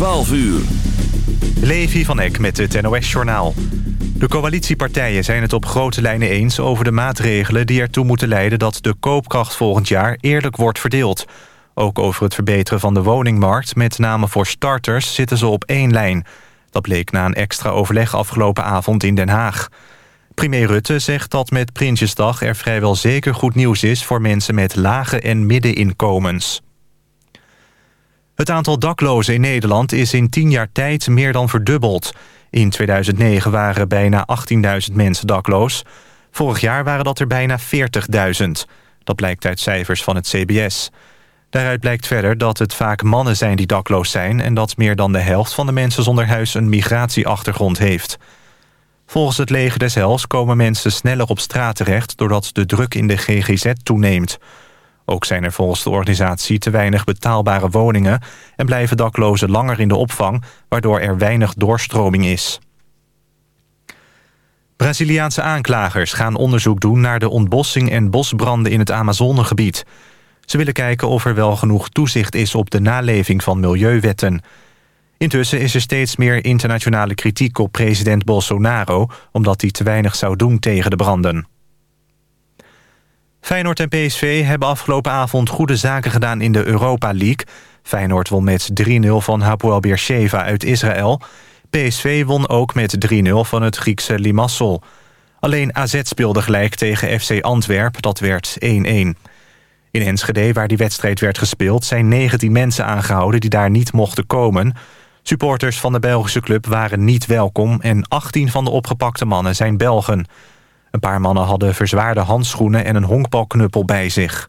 12 uur. Levi van Eck met het NOS-journaal. De coalitiepartijen zijn het op grote lijnen eens over de maatregelen... die ertoe moeten leiden dat de koopkracht volgend jaar eerlijk wordt verdeeld. Ook over het verbeteren van de woningmarkt... met name voor starters zitten ze op één lijn. Dat bleek na een extra overleg afgelopen avond in Den Haag. Premier Rutte zegt dat met Prinsjesdag er vrijwel zeker goed nieuws is... voor mensen met lage en middeninkomens. Het aantal daklozen in Nederland is in tien jaar tijd meer dan verdubbeld. In 2009 waren bijna 18.000 mensen dakloos. Vorig jaar waren dat er bijna 40.000. Dat blijkt uit cijfers van het CBS. Daaruit blijkt verder dat het vaak mannen zijn die dakloos zijn... en dat meer dan de helft van de mensen zonder huis een migratieachtergrond heeft. Volgens het leger des Hels komen mensen sneller op straat terecht... doordat de druk in de GGZ toeneemt... Ook zijn er volgens de organisatie te weinig betaalbare woningen... en blijven daklozen langer in de opvang... waardoor er weinig doorstroming is. Braziliaanse aanklagers gaan onderzoek doen... naar de ontbossing en bosbranden in het Amazonegebied. Ze willen kijken of er wel genoeg toezicht is... op de naleving van milieuwetten. Intussen is er steeds meer internationale kritiek op president Bolsonaro... omdat hij te weinig zou doen tegen de branden. Feyenoord en PSV hebben afgelopen avond goede zaken gedaan in de Europa League. Feyenoord won met 3-0 van Hapoel Beersheva uit Israël. PSV won ook met 3-0 van het Griekse Limassol. Alleen AZ speelde gelijk tegen FC Antwerp, dat werd 1-1. In Enschede, waar die wedstrijd werd gespeeld... zijn 19 mensen aangehouden die daar niet mochten komen. Supporters van de Belgische club waren niet welkom... en 18 van de opgepakte mannen zijn Belgen. Een paar mannen hadden verzwaarde handschoenen en een honkbalknuppel bij zich.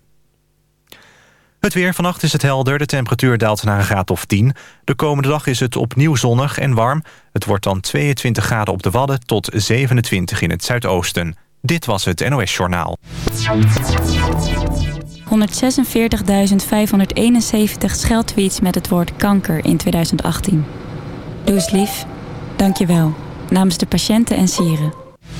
Het weer. Vannacht is het helder. De temperatuur daalt naar een graad of 10. De komende dag is het opnieuw zonnig en warm. Het wordt dan 22 graden op de Wadden tot 27 in het zuidoosten. Dit was het NOS Journaal. 146.571 scheldtweets met het woord kanker in 2018. Doe lief. Dank je wel. Namens de patiënten en sieren.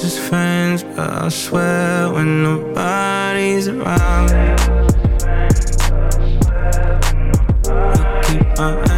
just friends, but I swear when nobody's around, I keep my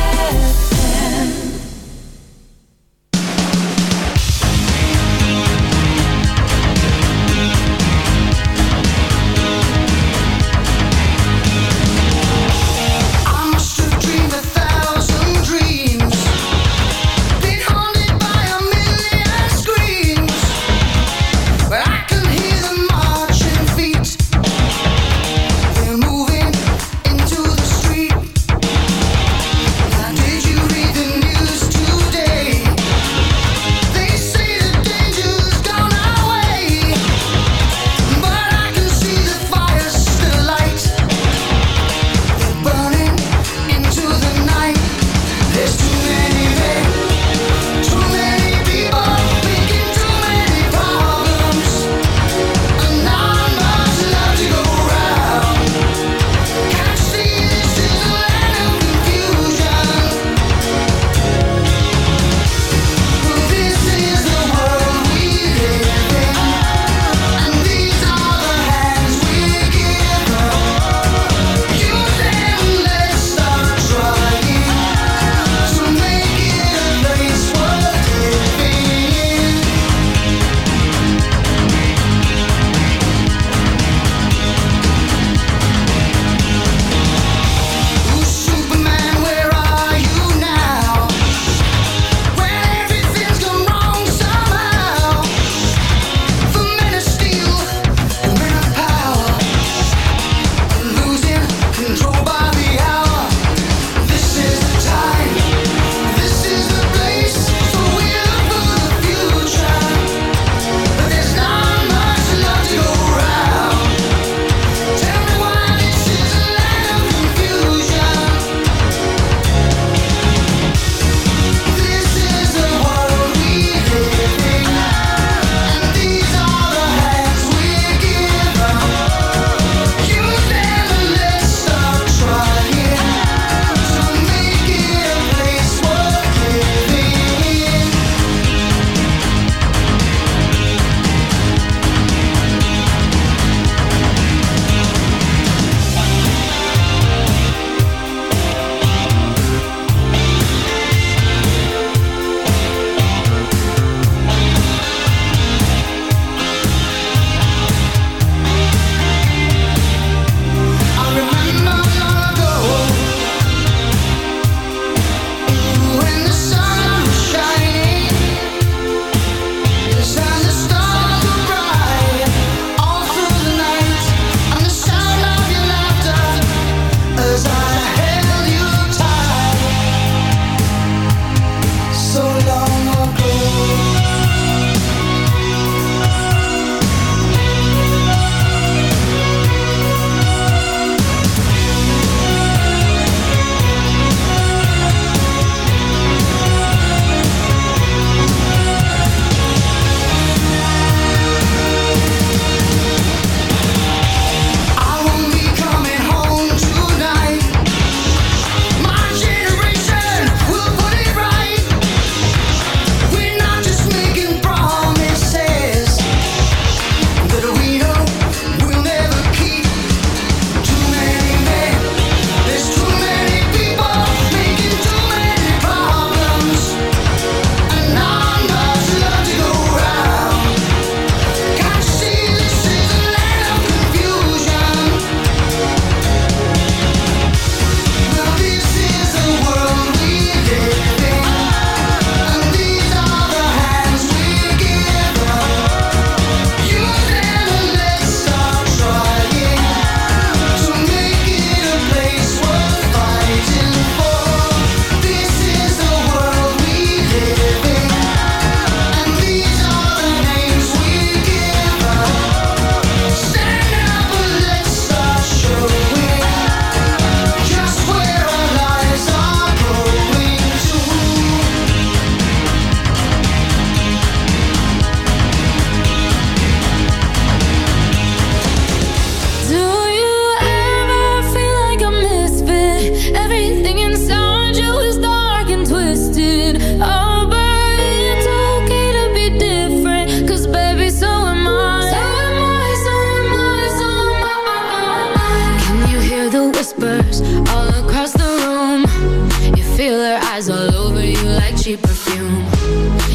feel her eyes all over you like cheap perfume.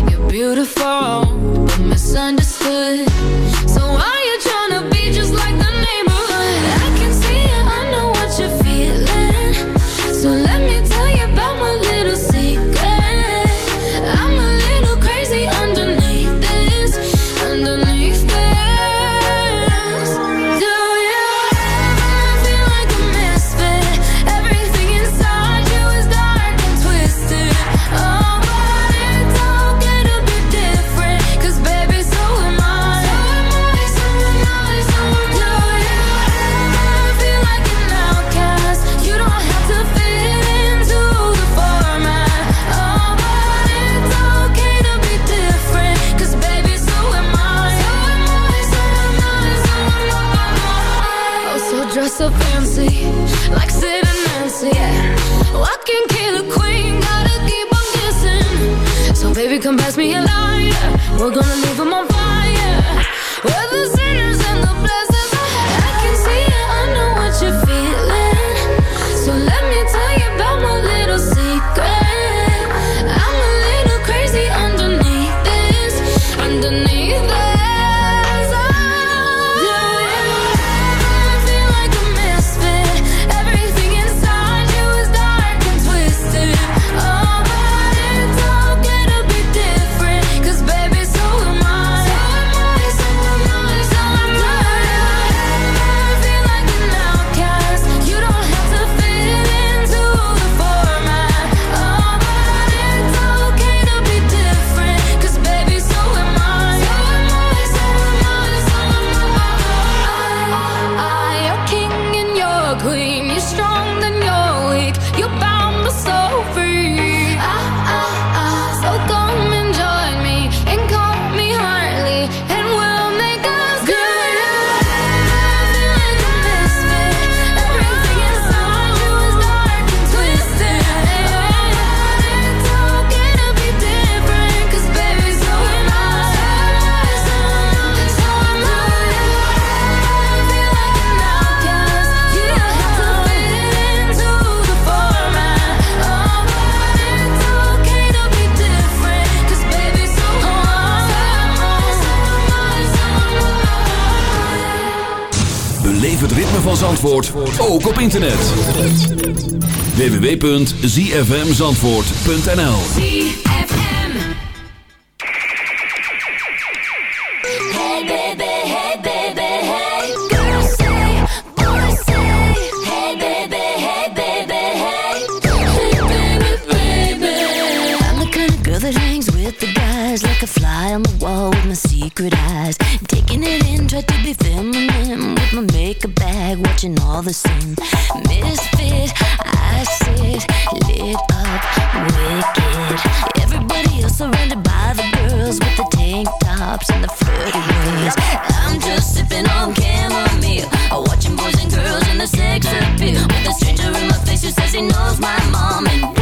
You're beautiful, but misunderstood. Zandvoort ook op internet. www.zfmzandvoort.nl Hey baby, hey baby, hey. Girls say, boys say. Hey baby, hey baby, hey. Hey baby, baby I'm the kind of girl that hangs with the guys Like a fly on the wall with my secret eyes. Taking it in, try to be feminine. my makeup bag, watching all the same. Misfit, I sit lit up, wicked. Everybody else surrounded by the girls with the tank tops and the flirty ways. I'm just sipping on chamomile, watching boys and girls in the sex appeal. With a stranger in my face who says he knows my mom and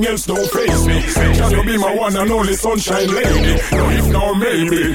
Anything else don't face me. Can you be my one and only sunshine lady? No, if not, maybe.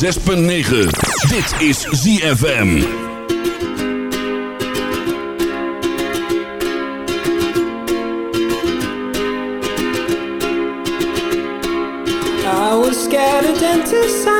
106.9. Dit is ZFM. I was scared of dentists.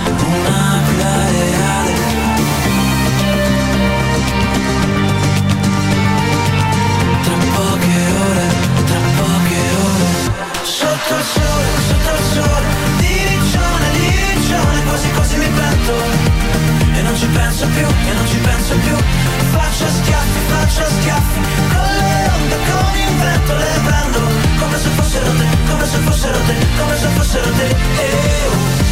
Sotto il sole, sotto il sole Diriccione, diriccione, quasi quasi mi pento E non ci penso più, e non ci penso più. Faccio schiaffi, faccio schiaffi. Con le onde, con il vento le prendo. Come se fossero te, come se fossero te, come se fossero te. Eh, oh.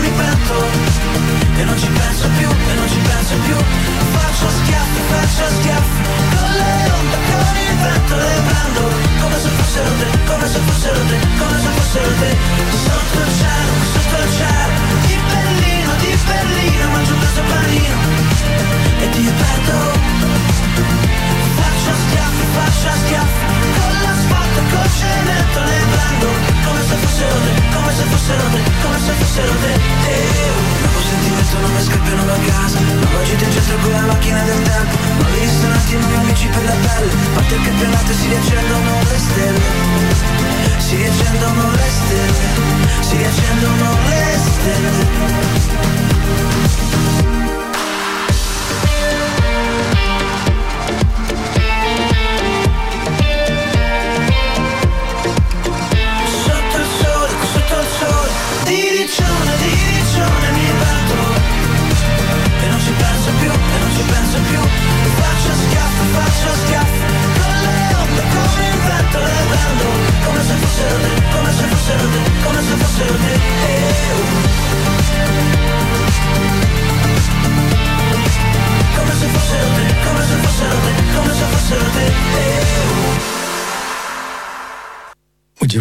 mi pento E non ci penso più, e non ci penso più. Faccio schiaffi, faccio schiaffi Con le onde, con il vento le prendo. Come se fossero te, come se fossero te, come se fossero te. Sotto il cielo